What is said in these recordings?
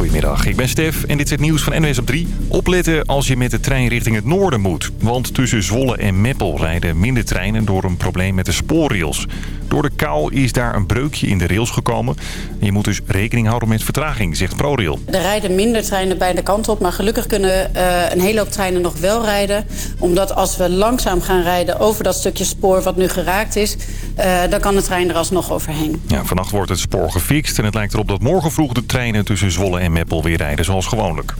Goedemiddag, ik ben Stef en dit is het nieuws van NWS op 3. Opletten als je met de trein richting het noorden moet. Want tussen Zwolle en Meppel rijden minder treinen door een probleem met de spoorrails. Door de kou is daar een breukje in de rails gekomen. Je moet dus rekening houden met vertraging, zegt ProRail. Er rijden minder treinen beide kanten op, maar gelukkig kunnen uh, een hele hoop treinen nog wel rijden. Omdat als we langzaam gaan rijden over dat stukje spoor wat nu geraakt is... Uh, dan kan de trein er alsnog overheen. Ja, vannacht wordt het spoor gefixt en het lijkt erop dat morgen vroeg de treinen tussen Zwolle en Meppel weer rijden zoals gewoonlijk.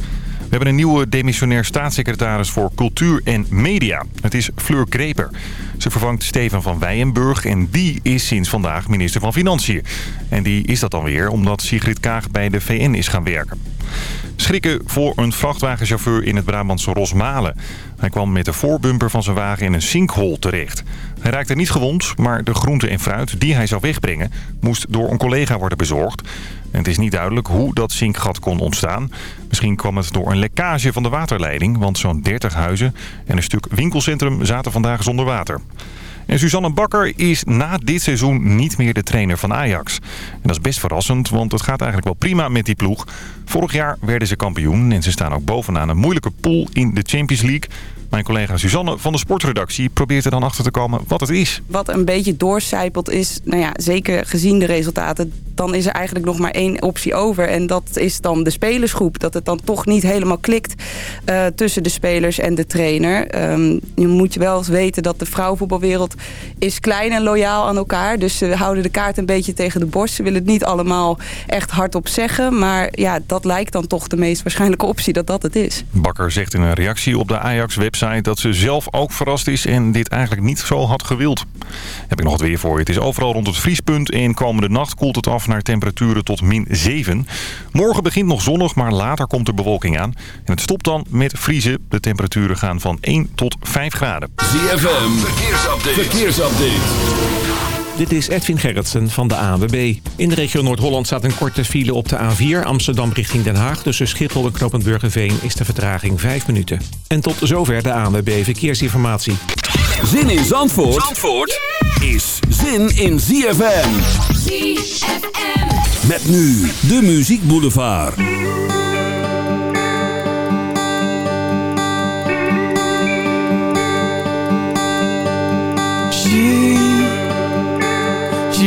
We hebben een nieuwe demissionair staatssecretaris voor cultuur en media. Het is Fleur Kreper. Ze vervangt Steven van Wijenburg en die is sinds vandaag minister van Financiën. En die is dat dan weer omdat Sigrid Kaag bij de VN is gaan werken. Schrikken voor een vrachtwagenchauffeur in het Brabantse Rosmalen. Hij kwam met de voorbumper van zijn wagen in een sinkhole terecht. Hij raakte niet gewond, maar de groente en fruit die hij zou wegbrengen... moest door een collega worden bezorgd. En het is niet duidelijk hoe dat zinkgat kon ontstaan. Misschien kwam het door een lekkage van de waterleiding... want zo'n 30 huizen en een stuk winkelcentrum zaten vandaag zonder water. En Suzanne Bakker is na dit seizoen niet meer de trainer van Ajax. En dat is best verrassend, want het gaat eigenlijk wel prima met die ploeg. Vorig jaar werden ze kampioen en ze staan ook bovenaan een moeilijke pool in de Champions League. Mijn collega Suzanne van de sportredactie probeert er dan achter te komen wat het is. Wat een beetje doorcijpelt is, nou ja, zeker gezien de resultaten... dan is er eigenlijk nog maar één optie over. En dat is dan de spelersgroep. Dat het dan toch niet helemaal klikt uh, tussen de spelers en de trainer. Um, je moet je wel eens weten dat de vrouwenvoetbalwereld is klein en loyaal aan elkaar. Dus ze houden de kaart een beetje tegen de borst. Ze willen het niet allemaal echt hardop zeggen. Maar ja, dat lijkt dan toch de meest waarschijnlijke optie dat dat het is. Bakker zegt in een reactie op de Ajax-website dat ze zelf ook verrast is en dit eigenlijk niet zo had gewild. Heb ik nog wat weer voor je. Het is overal rond het vriespunt en komende nacht koelt het af naar temperaturen tot min 7. Morgen begint nog zonnig, maar later komt er bewolking aan. En het stopt dan met vriezen. De temperaturen gaan van 1 tot 5 graden. Dit is Edwin Gerritsen van de ANWB. In de regio Noord-Holland staat een korte file op de A4 Amsterdam richting Den Haag. Tussen Schiphol en Knopenburgerveen is de vertraging 5 minuten. En tot zover de ANWB Verkeersinformatie. Zin in Zandvoort, Zandvoort is zin in ZFM. ZFM. Met nu de Muziek Boulevard.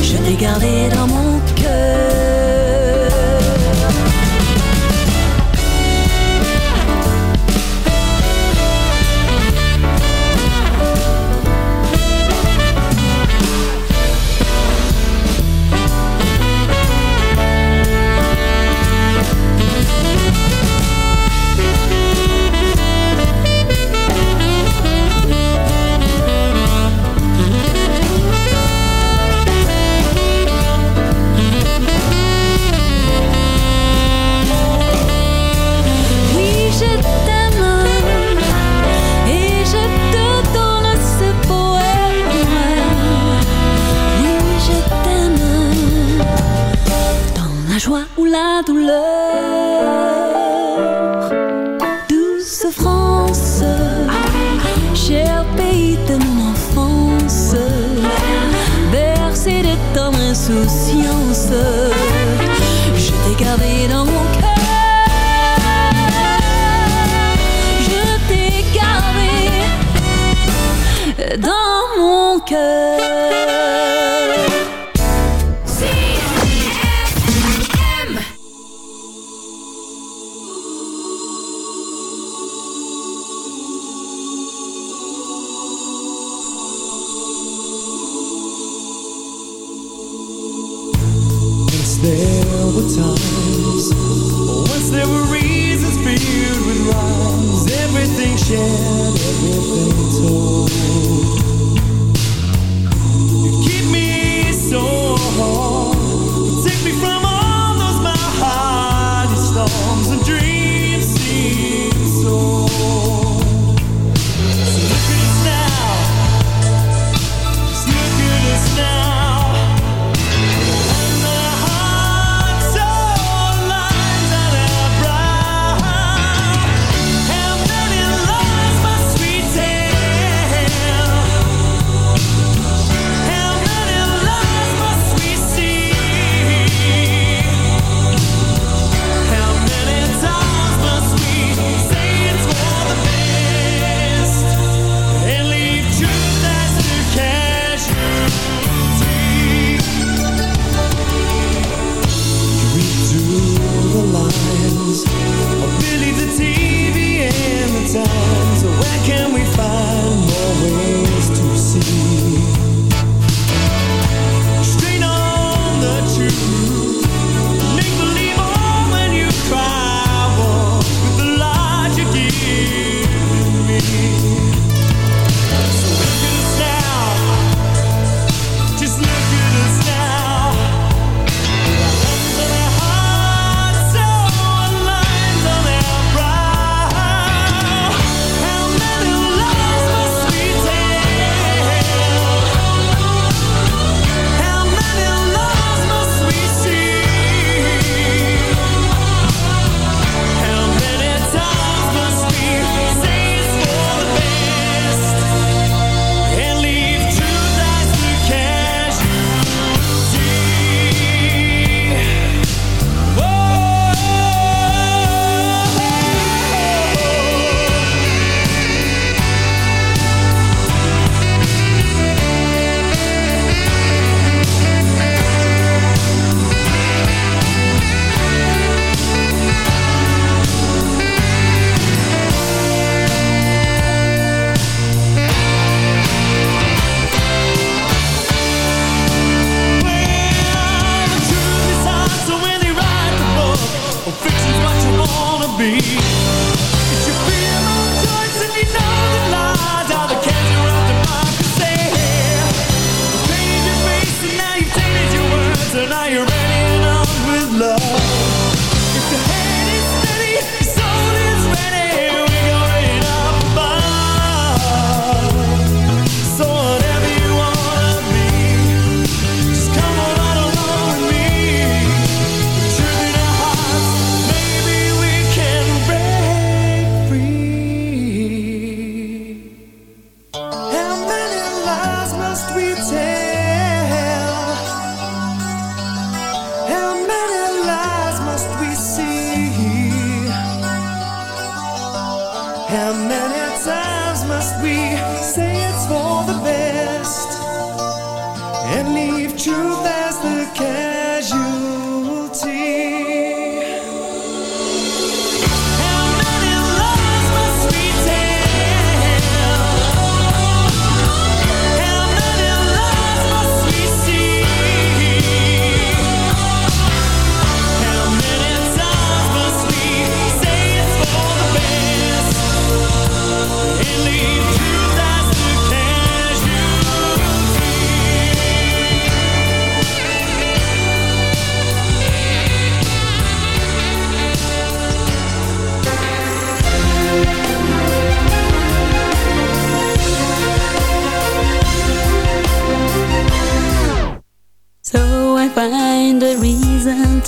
Je t'ai gardé dans mon cœur.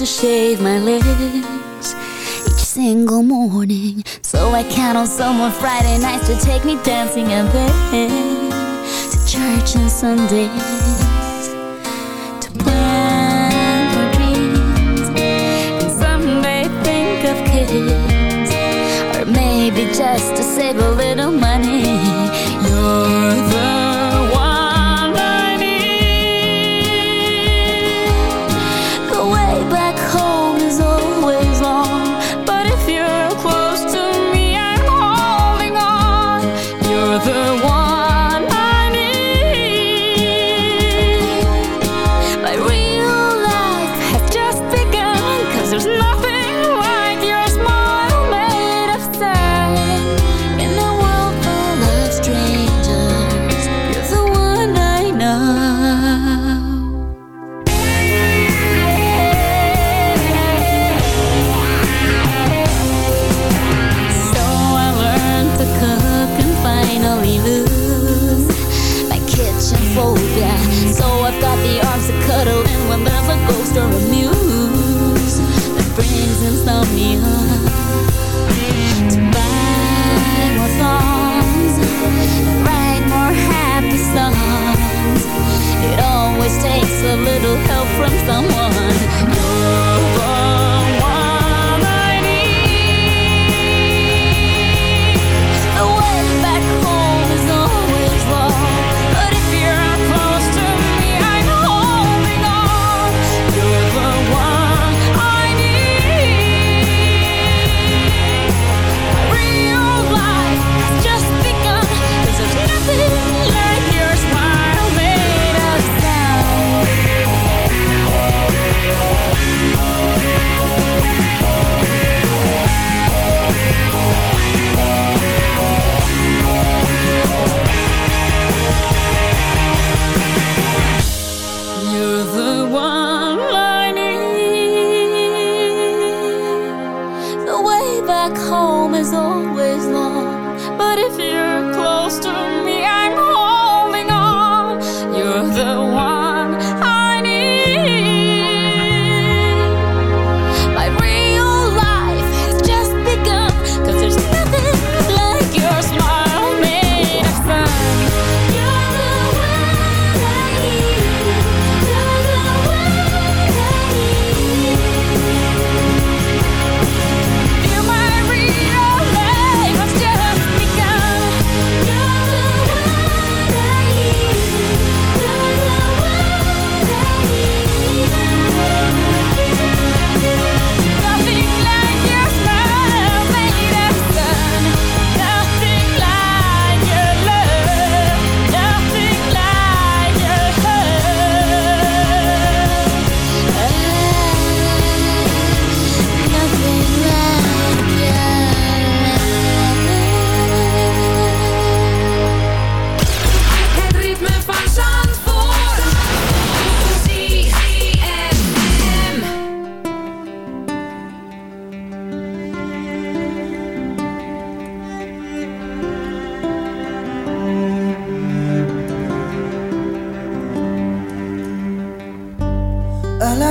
to shave my legs each single morning. So I count on someone Friday nights to take me dancing and then to church on Sundays. Or maybe just to save a little money someone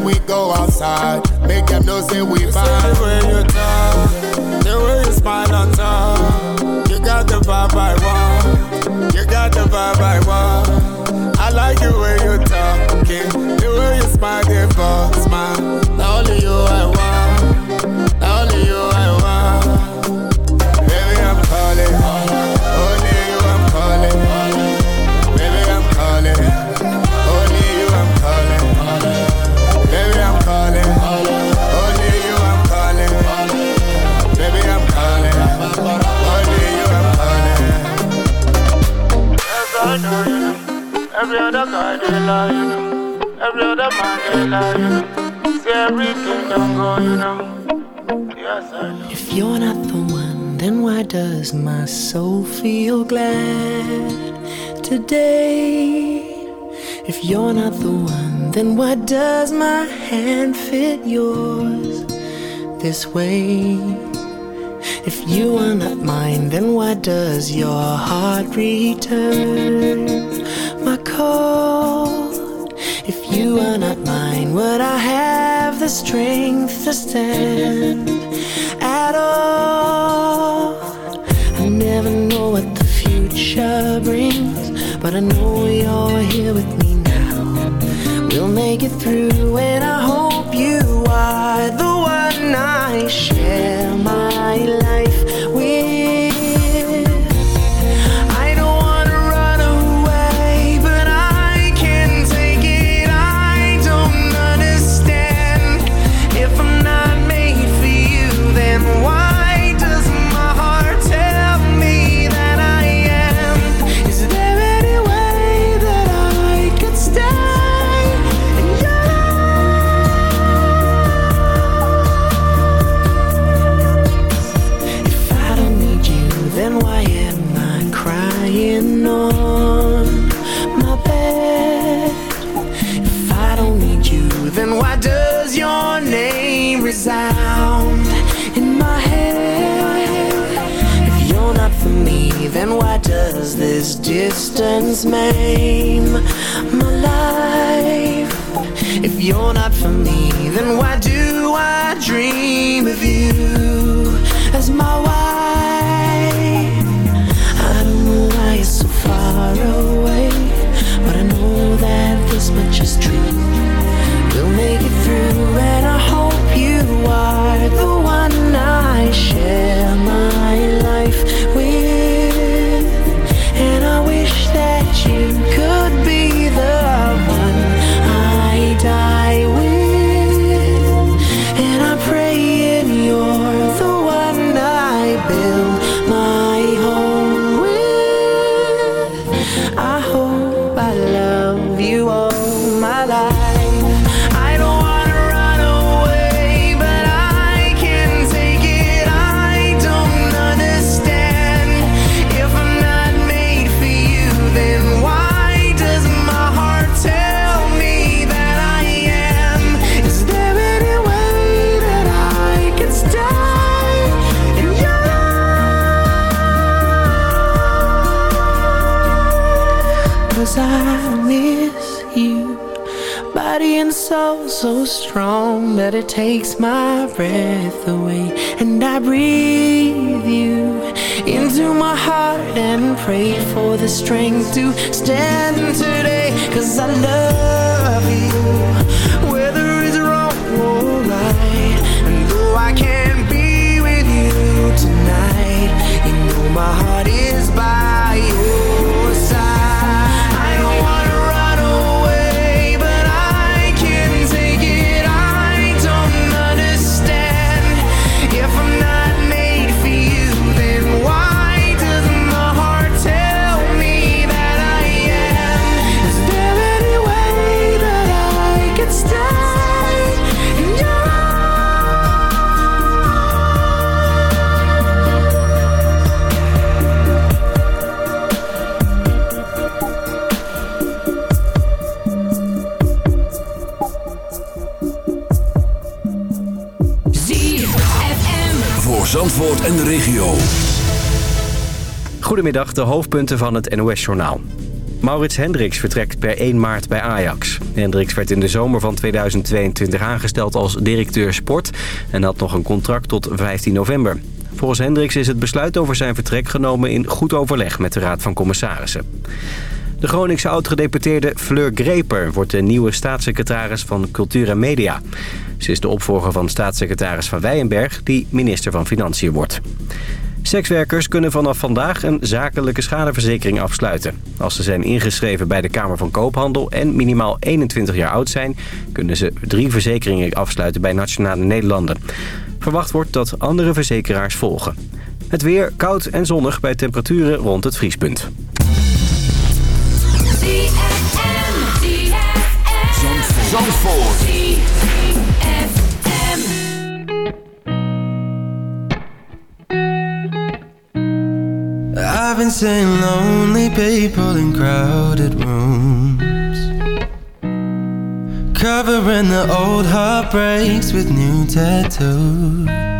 Hold my hand. When we go outside, make them know say we bomb. The way you talk, the way you smile on top. You got the vibe I want. You got the vibe I want. I like the way you talking, the way you smile, the boss smile. Now only you I want. If you're not the one, then why does my soul feel glad today? If you're not the one, then why does my hand fit yours this way? If you are not mine, then why does your heart return If you are not mine, would I have the strength to stand at all? I never know what the future brings, but I know you're here with me now. We'll make it through, and I hope you are the one I share distance maim my life? If you're not for me, then why takes my breath Zandvoort en de regio. Goedemiddag, de hoofdpunten van het NOS-journaal. Maurits Hendricks vertrekt per 1 maart bij Ajax. Hendricks werd in de zomer van 2022 aangesteld als directeur sport... en had nog een contract tot 15 november. Volgens Hendricks is het besluit over zijn vertrek genomen in goed overleg met de Raad van Commissarissen. De Groningse oud-gedeputeerde Fleur Greper wordt de nieuwe staatssecretaris van Cultuur en Media. Ze is de opvolger van staatssecretaris Van Wijenberg, die minister van Financiën wordt. Sekswerkers kunnen vanaf vandaag een zakelijke schadeverzekering afsluiten. Als ze zijn ingeschreven bij de Kamer van Koophandel en minimaal 21 jaar oud zijn... kunnen ze drie verzekeringen afsluiten bij Nationale Nederlanden. Verwacht wordt dat andere verzekeraars volgen. Het weer koud en zonnig bij temperaturen rond het vriespunt. I've been seeing lonely people in crowded rooms. Covering the old heartbreaks with new tattoos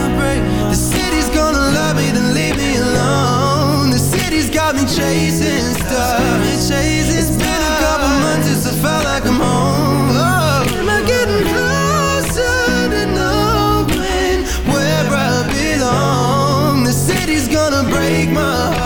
got me chasing stars It's been a couple months since I felt like I'm home. Oh, Am I getting closer to knowing where I belong? The city's gonna break my heart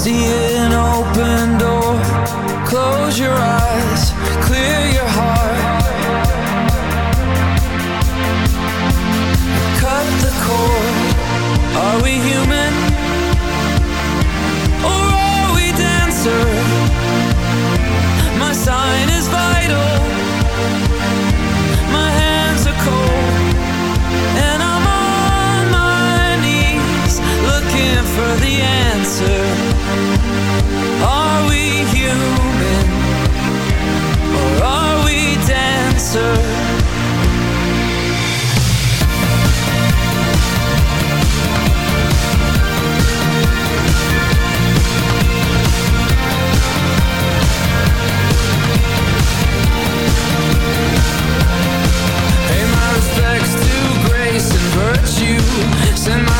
see an open door. Close your eyes, In my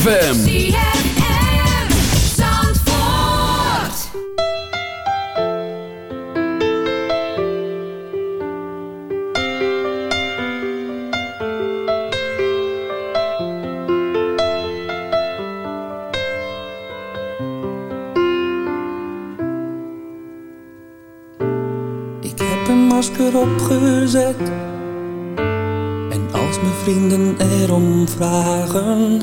Ik heb een masker opgezet. En als mijn vrienden erom vragen,